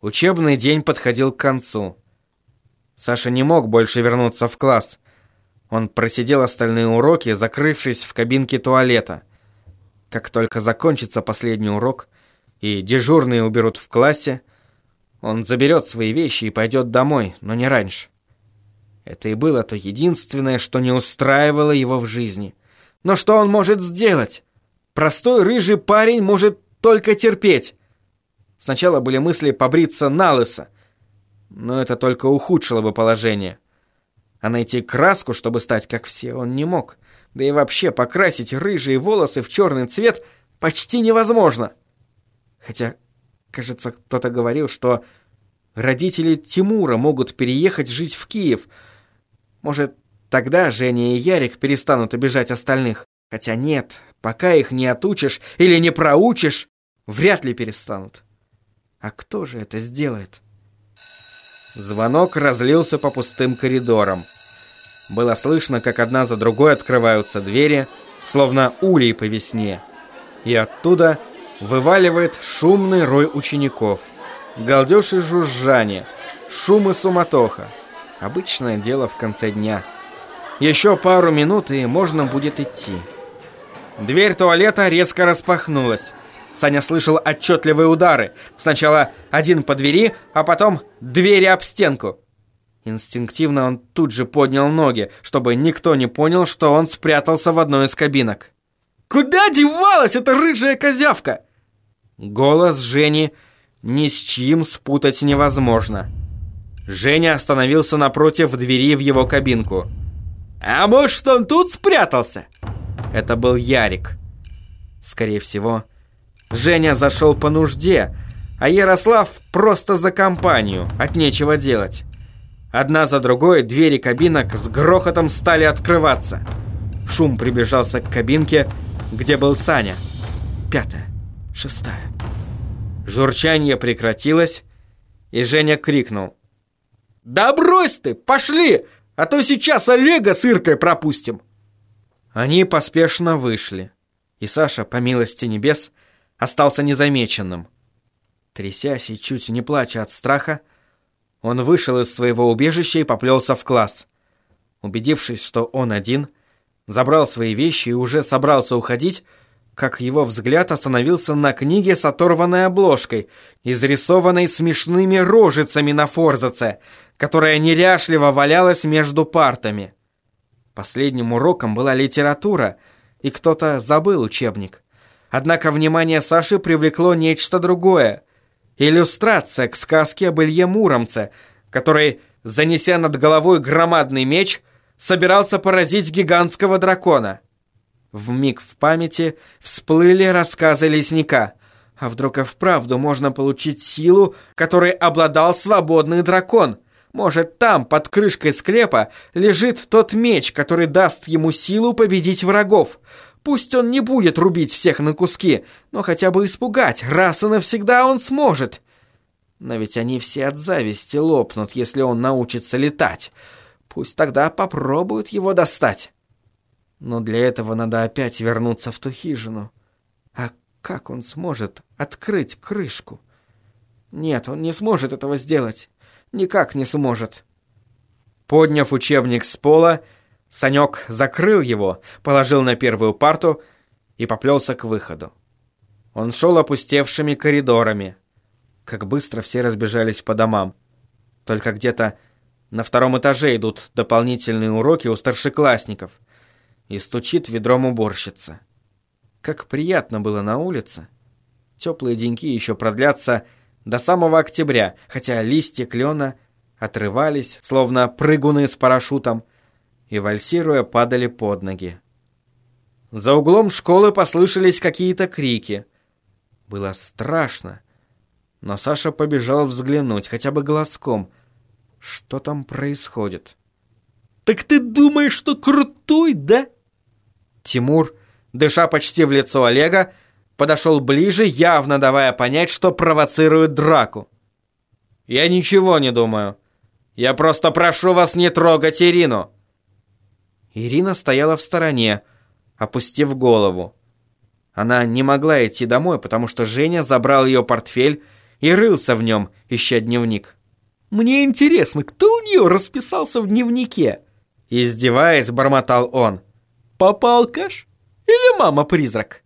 Учебный день подходил к концу. Саша не мог больше вернуться в класс. Он просидел остальные уроки, закрывшись в кабинке туалета. Как только закончится последний урок и дежурные уберут в классе, он заберет свои вещи и пойдет домой, но не раньше. Это и было то единственное, что не устраивало его в жизни. Но что он может сделать? Простой рыжий парень может только терпеть. Сначала были мысли побриться на лысо, но это только ухудшило бы положение. А найти краску, чтобы стать как все, он не мог. Да и вообще покрасить рыжие волосы в черный цвет почти невозможно. Хотя, кажется, кто-то говорил, что родители Тимура могут переехать жить в Киев. Может, тогда Женя и Ярик перестанут обижать остальных. Хотя нет, пока их не отучишь или не проучишь, вряд ли перестанут. А кто же это сделает? Звонок разлился по пустым коридорам. Было слышно, как одна за другой открываются двери, словно улей по весне. И оттуда вываливает шумный рой учеников. Галдеж и жужжание, шум и суматоха. Обычное дело в конце дня. Еще пару минут, и можно будет идти. Дверь туалета резко распахнулась. Саня слышал отчетливые удары. Сначала один по двери, а потом двери об стенку. Инстинктивно он тут же поднял ноги, чтобы никто не понял, что он спрятался в одной из кабинок. «Куда девалась эта рыжая козявка?» Голос Жени ни с чьим спутать невозможно. Женя остановился напротив двери в его кабинку. «А может, он тут спрятался?» Это был Ярик. Скорее всего, Женя зашел по нужде, а Ярослав просто за компанию, от нечего делать. Одна за другой двери кабинок с грохотом стали открываться. Шум приближался к кабинке, где был Саня. Пятая, шестая. Журчание прекратилось, и Женя крикнул. «Да брось ты, пошли, а то сейчас Олега с Иркой пропустим!» Они поспешно вышли, и Саша, по милости небес, остался незамеченным. Трясясь и чуть не плача от страха, он вышел из своего убежища и поплелся в класс. Убедившись, что он один, забрал свои вещи и уже собрался уходить, как его взгляд остановился на книге с оторванной обложкой, изрисованной смешными рожицами на форзаце, которая неряшливо валялась между партами. Последним уроком была литература, и кто-то забыл учебник. Однако внимание Саши привлекло нечто другое. Иллюстрация к сказке об Илье Муромце, который, занеся над головой громадный меч, собирался поразить гигантского дракона. В миг в памяти всплыли рассказы лесника. А вдруг и вправду можно получить силу, которой обладал свободный дракон? Может, там, под крышкой склепа, лежит тот меч, который даст ему силу победить врагов? Пусть он не будет рубить всех на куски, но хотя бы испугать, раз и навсегда он сможет. Но ведь они все от зависти лопнут, если он научится летать. Пусть тогда попробуют его достать. Но для этого надо опять вернуться в ту хижину. А как он сможет открыть крышку? Нет, он не сможет этого сделать. Никак не сможет. Подняв учебник с пола, Санек закрыл его, положил на первую парту и поплелся к выходу. Он шел опустевшими коридорами. Как быстро все разбежались по домам. Только где-то на втором этаже идут дополнительные уроки у старшеклассников. И стучит ведром уборщица. Как приятно было на улице. Теплые деньки еще продлятся до самого октября, хотя листья клена отрывались, словно прыгуны с парашютом, и, вальсируя, падали под ноги. За углом школы послышались какие-то крики. Было страшно, но Саша побежал взглянуть, хотя бы глазком. Что там происходит? «Так ты думаешь, что крутой, да?» Тимур, дыша почти в лицо Олега, подошел ближе, явно давая понять, что провоцирует драку. «Я ничего не думаю. Я просто прошу вас не трогать Ирину!» Ирина стояла в стороне, опустив голову. Она не могла идти домой, потому что Женя забрал ее портфель и рылся в нем, ища дневник. «Мне интересно, кто у нее расписался в дневнике?» Издеваясь, бормотал он. «Папа алкаш? Или мама-призрак?»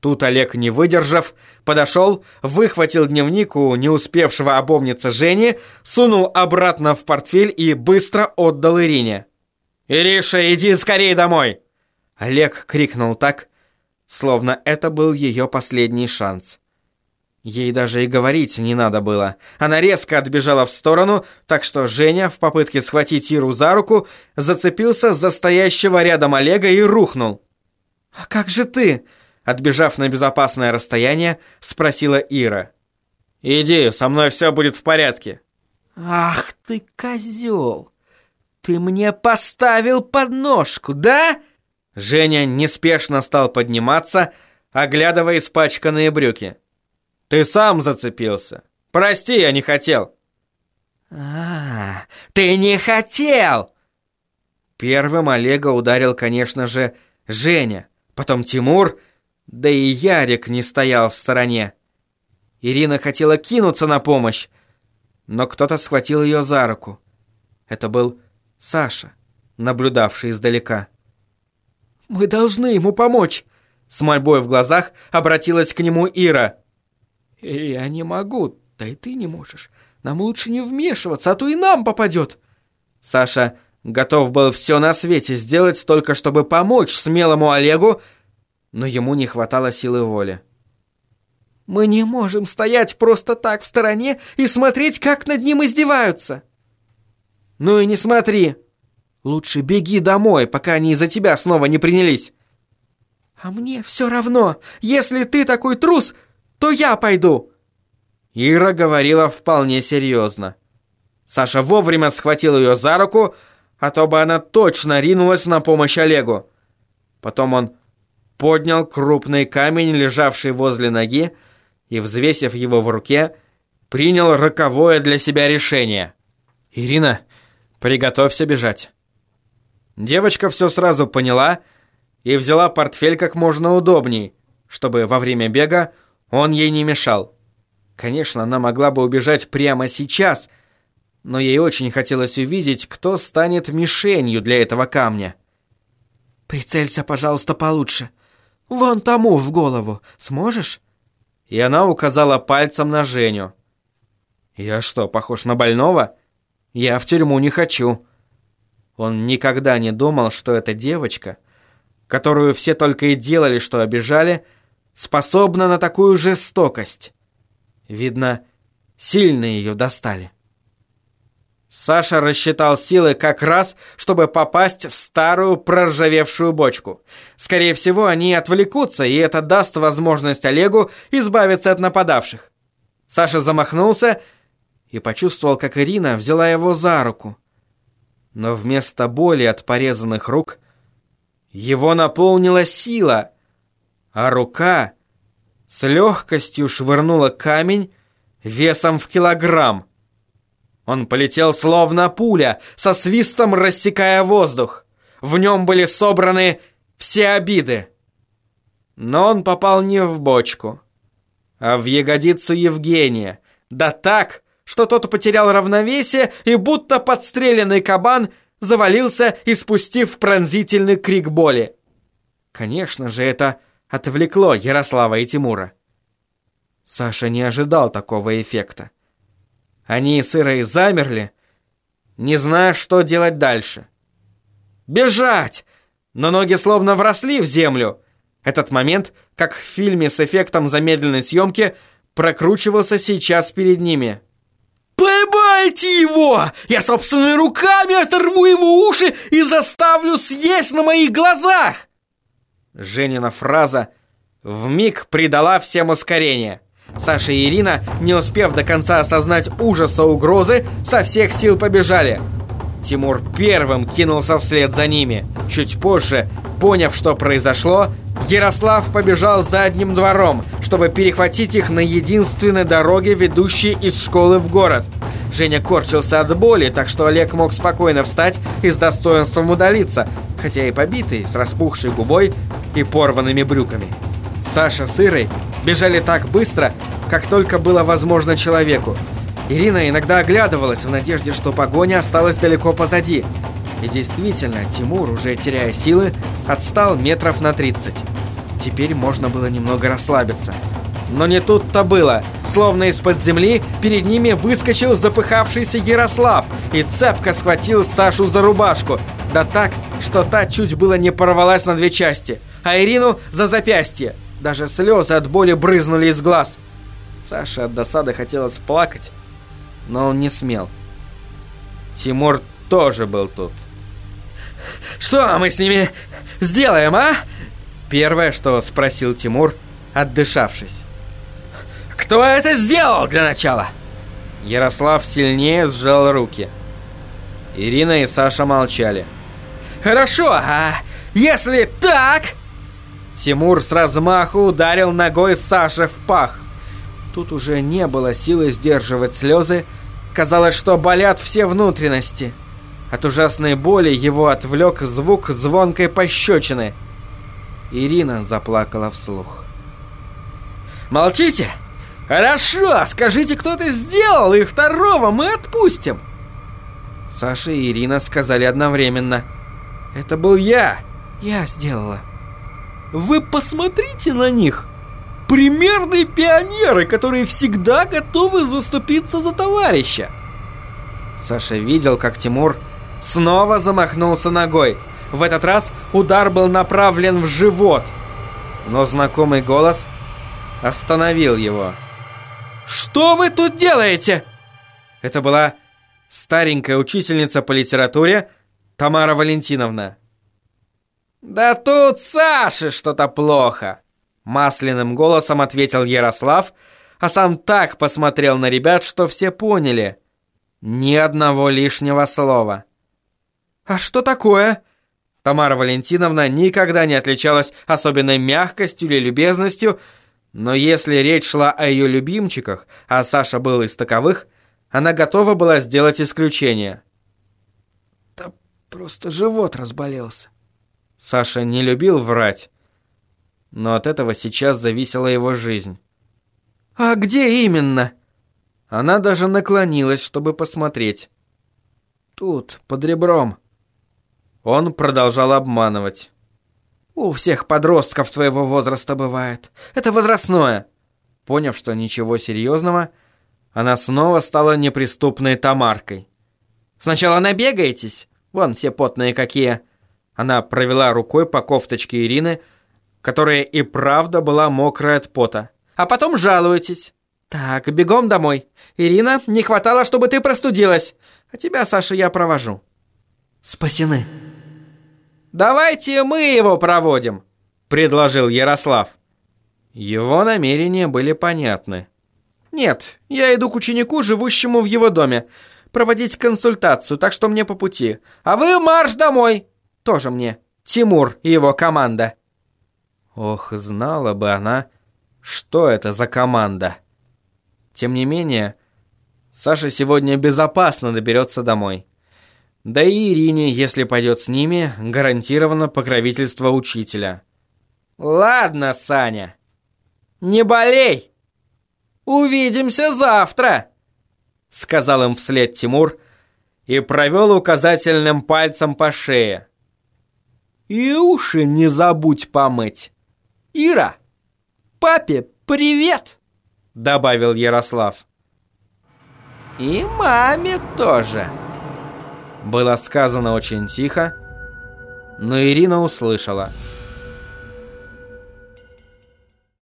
Тут Олег, не выдержав, подошел, выхватил дневник у не успевшего обомниться Жени, сунул обратно в портфель и быстро отдал Ирине. «Ириша, иди скорее домой!» Олег крикнул так, словно это был ее последний шанс. Ей даже и говорить не надо было. Она резко отбежала в сторону, так что Женя, в попытке схватить Иру за руку, зацепился за стоящего рядом Олега и рухнул. «А как же ты?» Отбежав на безопасное расстояние, спросила Ира. «Иди, со мной все будет в порядке». «Ах ты, козел! Ты мне поставил подножку, да?» Женя неспешно стал подниматься, оглядывая испачканные брюки. «Ты сам зацепился. Прости, я не хотел». «А, ты не хотел!» Первым Олега ударил, конечно же, Женя, потом Тимур, да и Ярик не стоял в стороне. Ирина хотела кинуться на помощь, но кто-то схватил ее за руку. Это был Саша, наблюдавший издалека. «Мы должны ему помочь!» С мольбой в глазах обратилась к нему Ира. «Я не могу, да и ты не можешь. Нам лучше не вмешиваться, а то и нам попадет!» Саша готов был все на свете сделать только чтобы помочь смелому Олегу, но ему не хватало силы воли. «Мы не можем стоять просто так в стороне и смотреть, как над ним издеваются!» «Ну и не смотри! Лучше беги домой, пока они из-за тебя снова не принялись!» «А мне все равно! Если ты такой трус, то я пойду!» Ира говорила вполне серьезно. Саша вовремя схватил ее за руку, а то бы она точно ринулась на помощь Олегу. Потом он поднял крупный камень, лежавший возле ноги, и, взвесив его в руке, принял роковое для себя решение. «Ирина, приготовься бежать». Девочка все сразу поняла и взяла портфель как можно удобней, чтобы во время бега он ей не мешал. Конечно, она могла бы убежать прямо сейчас, но ей очень хотелось увидеть, кто станет мишенью для этого камня. «Прицелься, пожалуйста, получше», Вон тому в голову. Сможешь?» И она указала пальцем на Женю. «Я что, похож на больного? Я в тюрьму не хочу». Он никогда не думал, что эта девочка, которую все только и делали, что обижали, способна на такую жестокость. Видно, сильно ее достали. Саша рассчитал силы как раз, чтобы попасть в старую проржавевшую бочку. Скорее всего, они отвлекутся, и это даст возможность Олегу избавиться от нападавших. Саша замахнулся и почувствовал, как Ирина взяла его за руку. Но вместо боли от порезанных рук его наполнила сила, а рука с легкостью швырнула камень весом в килограмм. Он полетел словно пуля, со свистом рассекая воздух. В нем были собраны все обиды. Но он попал не в бочку, а в ягодицу Евгения. Да так, что тот потерял равновесие и будто подстреленный кабан завалился, испустив пронзительный крик боли. Конечно же, это отвлекло Ярослава и Тимура. Саша не ожидал такого эффекта. Они с замерли, не зная, что делать дальше. «Бежать!» Но ноги словно вросли в землю. Этот момент, как в фильме с эффектом замедленной съемки, прокручивался сейчас перед ними. «Поймайте его! Я собственными руками оторву его уши и заставлю съесть на моих глазах!» Женина фраза вмиг придала всем ускорение. Саша и Ирина, не успев до конца осознать ужаса угрозы, со всех сил побежали. Тимур первым кинулся вслед за ними. Чуть позже, поняв, что произошло, Ярослав побежал задним двором, чтобы перехватить их на единственной дороге, ведущей из школы в город. Женя корчился от боли, так что Олег мог спокойно встать и с достоинством удалиться, хотя и побитый, с распухшей губой и порванными брюками. Саша с Ирой бежали так быстро, как только было возможно человеку. Ирина иногда оглядывалась в надежде, что погоня осталась далеко позади. И действительно, Тимур, уже теряя силы, отстал метров на 30. Теперь можно было немного расслабиться. Но не тут-то было. Словно из-под земли перед ними выскочил запыхавшийся Ярослав и цепко схватил Сашу за рубашку. Да так, что та чуть было не порвалась на две части, а Ирину за запястье. Даже слезы от боли брызнули из глаз. Саша от досады хотелось плакать, но он не смел. Тимур тоже был тут. «Что мы с ними сделаем, а?» Первое, что спросил Тимур, отдышавшись. Кто это сделал для начала? Ярослав сильнее сжал руки. Ирина и Саша молчали. Хорошо, а если так... Тимур с размаху ударил ногой Саши в пах. Тут уже не было силы сдерживать слезы. Казалось, что болят все внутренности. От ужасной боли его отвлек звук звонкой пощечины. Ирина заплакала вслух. «Молчите!» «Хорошо, скажите, кто это сделал, и второго мы отпустим!» Саша и Ирина сказали одновременно. «Это был я! Я сделала!» «Вы посмотрите на них! Примерные пионеры, которые всегда готовы заступиться за товарища!» Саша видел, как Тимур снова замахнулся ногой. В этот раз удар был направлен в живот. Но знакомый голос остановил его. Что вы тут делаете?» Это была старенькая учительница по литературе Тамара Валентиновна. «Да тут Саше что-то плохо!» Масляным голосом ответил Ярослав, а сам так посмотрел на ребят, что все поняли. Ни одного лишнего слова. «А что такое?» Тамара Валентиновна никогда не отличалась особенной мягкостью или любезностью, но если речь шла о ее любимчиках, а Саша был из таковых, она готова была сделать исключение. «Да просто живот разболелся». Саша не любил врать, но от этого сейчас зависела его жизнь. «А где именно?» Она даже наклонилась, чтобы посмотреть. «Тут, под ребром». Он продолжал обманывать. У всех подростков твоего возраста бывает. Это возрастное. Поняв, что ничего серьезного, она снова стала неприступной Тамаркой. Сначала набегаетесь. Вон все потные какие. Она провела рукой по кофточке Ирины, которая и правда была мокрая от пота. А потом жалуетесь. Так, бегом домой. Ирина, не хватало, чтобы ты простудилась. А тебя, Саша, я провожу. Спасены. «Давайте мы его проводим», — предложил Ярослав. Его намерения были понятны. «Нет, я иду к ученику, живущему в его доме, проводить консультацию, так что мне по пути. А вы марш домой! Тоже мне. Тимур и его команда». Ох, знала бы она, что это за команда. Тем не менее, Саша сегодня безопасно доберется домой. Да и Ирине, если пойдет с ними, гарантировано покровительство учителя. «Ладно, Саня, не болей! Увидимся завтра!» Сказал им вслед Тимур и провел указательным пальцем по шее. «И уши не забудь помыть! Ира, папе привет!» Добавил Ярослав. «И маме тоже!» Было сказано очень тихо, но Ирина услышала –